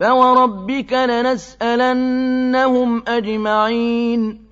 فَوَرَبِّكَ لَنَسْأَلَنَّهُمْ أَجْمَعِينَ